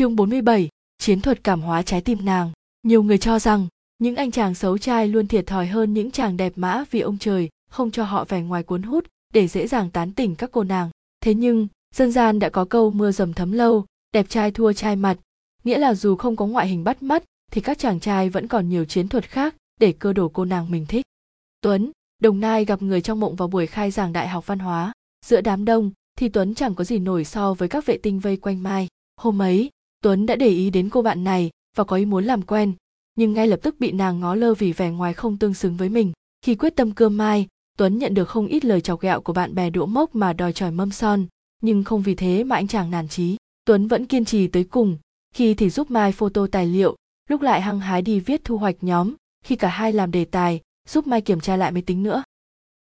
Chương 47, chiến thuật cảm hóa trái tim nàng. Nhiều người cho rằng, những anh chàng xấu trai luôn thiệt thòi hơn những chàng đẹp mã vì ông trời không cho họ vẻ ngoài cuốn hút để dễ dàng tán tỉnh các cô nàng. Thế nhưng, dân gian đã có câu mưa dầm thấm lâu, đẹp trai thua trai mặt, nghĩa là dù không có ngoại hình bắt mắt thì các chàng trai vẫn còn nhiều chiến thuật khác để cơ đồ cô nàng mình thích. Tuấn, Đồng Nai gặp người trong mộng vào buổi khai giảng đại học văn hóa. Giữa đám đông thì Tuấn chẳng có gì nổi so với các vệ tinh vây quanh Mai. Hôm ấy, Tuấn đã để ý đến cô bạn này và có ý muốn làm quen, nhưng ngay lập tức bị nàng ngó lơ vì vẻ ngoài không tương xứng với mình. Khi quyết tâm cưa Mai, Tuấn nhận được không ít lời chọc ghẹo của bạn bè đũa mốc mà đòi tròi mâm son, nhưng không vì thế mà anh chàng nản chí. Tuấn vẫn kiên trì tới cùng, khi thì giúp Mai photo tài liệu, lúc lại hăng hái đi viết thu hoạch nhóm, khi cả hai làm đề tài, giúp Mai kiểm tra lại máy tính nữa.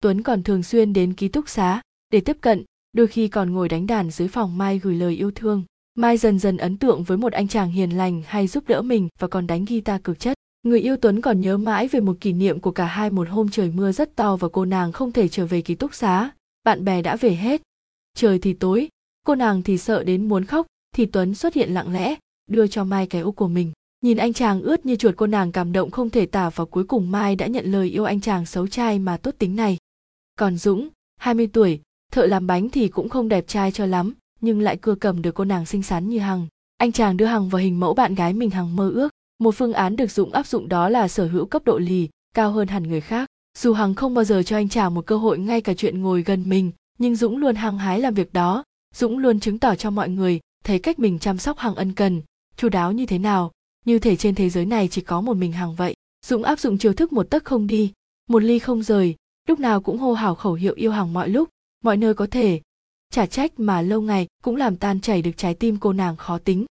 Tuấn còn thường xuyên đến ký túc xá để tiếp cận, đôi khi còn ngồi đánh đàn dưới phòng Mai gửi lời yêu thương. Mai dần dần ấn tượng với một anh chàng hiền lành hay giúp đỡ mình và còn đánh guitar cực chất. Người yêu Tuấn còn nhớ mãi về một kỷ niệm của cả hai một hôm trời mưa rất to và cô nàng không thể trở về ký túc xá. Bạn bè đã về hết. Trời thì tối, cô nàng thì sợ đến muốn khóc, thì Tuấn xuất hiện lặng lẽ, đưa cho Mai cái ô của mình. Nhìn anh chàng ướt như chuột cô nàng cảm động không thể tả và cuối cùng Mai đã nhận lời yêu anh chàng xấu trai mà tốt tính này. Còn Dũng, 20 tuổi, thợ làm bánh thì cũng không đẹp trai cho lắm, nhưng lại cưa cầm được cô nàng xinh xắn như Hằng. Anh chàng đưa Hằng vào hình mẫu bạn gái mình Hằng mơ ước. Một phương án được Dũng áp dụng đó là sở hữu cấp độ lì, cao hơn hẳn người khác. Dù Hằng không bao giờ cho anh chàng một cơ hội ngay cả chuyện ngồi gần mình, nhưng Dũng luôn hăng hái làm việc đó. Dũng luôn chứng tỏ cho mọi người thấy cách mình chăm sóc Hằng ân cần, chu đáo như thế nào, như thể trên thế giới này chỉ có một mình Hằng vậy. Dũng áp dụng chiêu thức một tấc không đi, một ly không rời, lúc nào cũng hô hào khẩu hiệu yêu Hằng mọi lúc, mọi nơi có thể. Chả trách mà lâu ngày cũng làm tan chảy được trái tim cô nàng khó tính.